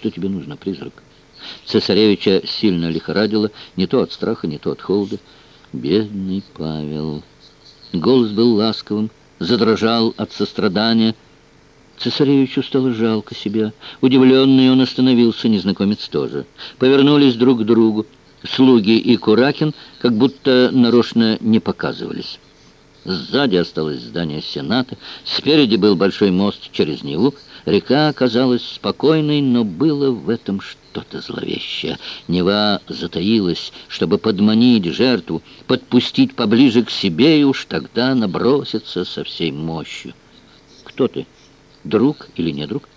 Что тебе нужно, призрак? Цесаревича сильно лихорадило, не то от страха, не то от холода. Бедный Павел. Голос был ласковым, задрожал от сострадания. Цесаревичу стало жалко себя. Удивленный он остановился, незнакомец тоже. Повернулись друг к другу. Слуги и Куракин как будто нарочно не показывались. Сзади осталось здание Сената, спереди был большой мост через Неву. Река оказалась спокойной, но было в этом что-то зловещее. Нева затаилась, чтобы подманить жертву, подпустить поближе к себе и уж тогда наброситься со всей мощью. «Кто ты? Друг или не друг?»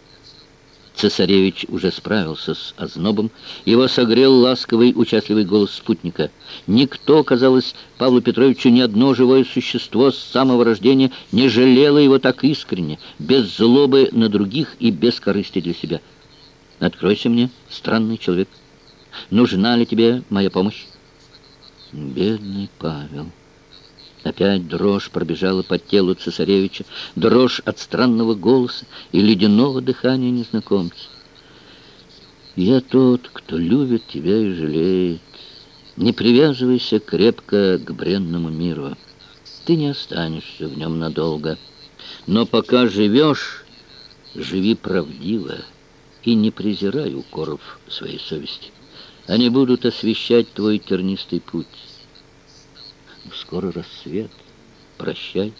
Цесаревич уже справился с ознобом. Его согрел ласковый, участливый голос спутника. Никто, казалось, Павлу Петровичу ни одно живое существо с самого рождения не жалело его так искренне, без злобы на других и без корысти для себя. «Откройся мне, странный человек. Нужна ли тебе моя помощь?» «Бедный Павел». Опять дрожь пробежала по телу цесаревича, дрожь от странного голоса и ледяного дыхания незнакомца. «Я тот, кто любит тебя и жалеет. Не привязывайся крепко к бренному миру. Ты не останешься в нем надолго. Но пока живешь, живи правдиво и не презирай укоров своей совести. Они будут освещать твой тернистый путь». Скоро рассвет. Прощай.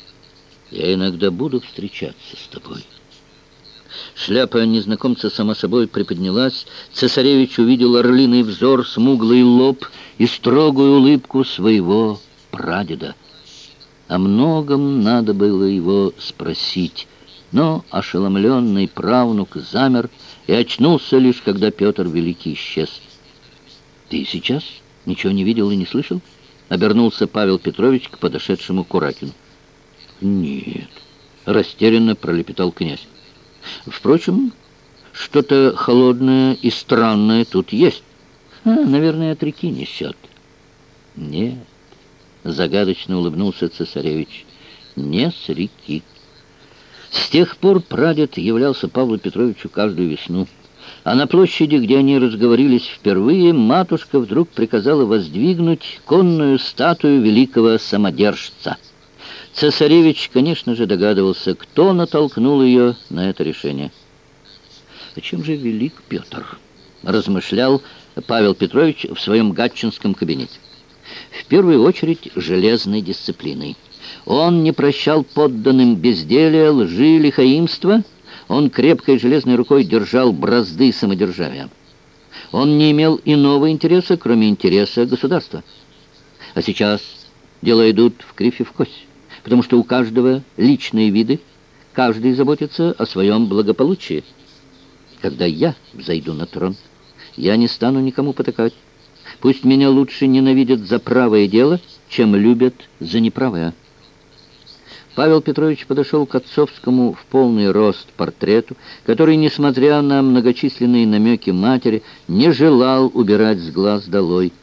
Я иногда буду встречаться с тобой. Шляпа незнакомца сама собой приподнялась. Цесаревич увидел орлиный взор, смуглый лоб и строгую улыбку своего прадеда. О многом надо было его спросить, но ошеломленный правнук замер и очнулся лишь, когда Петр Великий исчез. «Ты сейчас ничего не видел и не слышал?» Обернулся Павел Петрович к подошедшему Куракину. «Нет», — растерянно пролепетал князь. «Впрочем, что-то холодное и странное тут есть. А, наверное, от реки несет». «Нет», — загадочно улыбнулся цесаревич, — «не с реки». С тех пор прадед являлся Павлу Петровичу каждую весну. А на площади, где они разговорились впервые, матушка вдруг приказала воздвигнуть конную статую великого самодержца. Цесаревич, конечно же, догадывался, кто натолкнул ее на это решение. «Зачем же велик Петр?» — размышлял Павел Петрович в своем гатчинском кабинете. В первую очередь железной дисциплиной. Он не прощал подданным безделия, лжи, лихаимства — он крепкой железной рукой держал бразды самодержавия. Он не имел иного интереса, кроме интереса государства. А сейчас дела идут в кривь и в кость, потому что у каждого личные виды, каждый заботится о своем благополучии. Когда я взойду на трон, я не стану никому потакать. Пусть меня лучше ненавидят за правое дело, чем любят за неправое. Павел Петрович подошел к отцовскому в полный рост портрету, который, несмотря на многочисленные намеки матери, не желал убирать с глаз долой.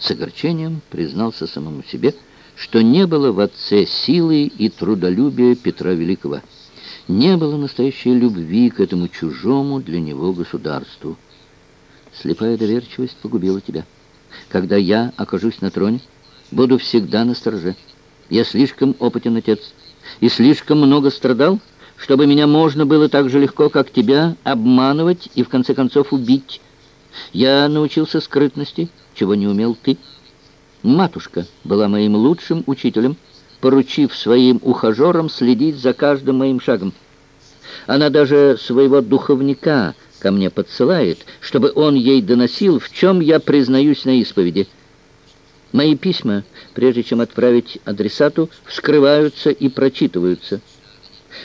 С огорчением признался самому себе, что не было в отце силы и трудолюбия Петра Великого. Не было настоящей любви к этому чужому для него государству. Слепая доверчивость погубила тебя. Когда я окажусь на троне, буду всегда на стороже. Я слишком опытен отец и слишком много страдал, чтобы меня можно было так же легко, как тебя, обманывать и в конце концов убить. Я научился скрытности, чего не умел ты. Матушка была моим лучшим учителем, поручив своим ухажерам следить за каждым моим шагом. Она даже своего духовника ко мне подсылает, чтобы он ей доносил, в чем я признаюсь на исповеди. Мои письма, прежде чем отправить адресату, вскрываются и прочитываются.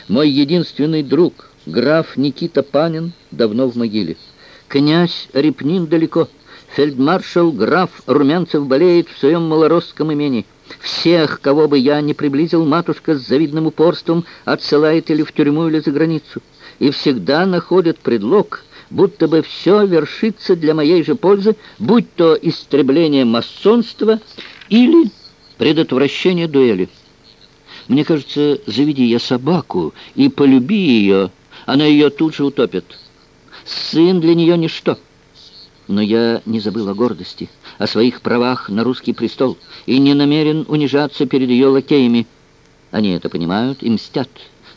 Мой единственный друг, граф Никита Панин, давно в могиле. Князь Репнин далеко. Фельдмаршал граф Румянцев болеет в своем малоросском имении. Всех, кого бы я не приблизил, матушка с завидным упорством отсылает или в тюрьму, или за границу. И всегда находит предлог будто бы все вершится для моей же пользы, будь то истребление масонства или предотвращение дуэли. Мне кажется, заведи я собаку и полюби ее, она ее тут же утопит. Сын для нее ничто. Но я не забыл о гордости, о своих правах на русский престол и не намерен унижаться перед ее лакеями. Они это понимают и мстят,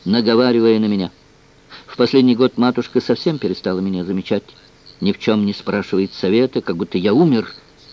наговаривая на меня. Последний год матушка совсем перестала меня замечать. Ни в чем не спрашивает совета, как будто я умер —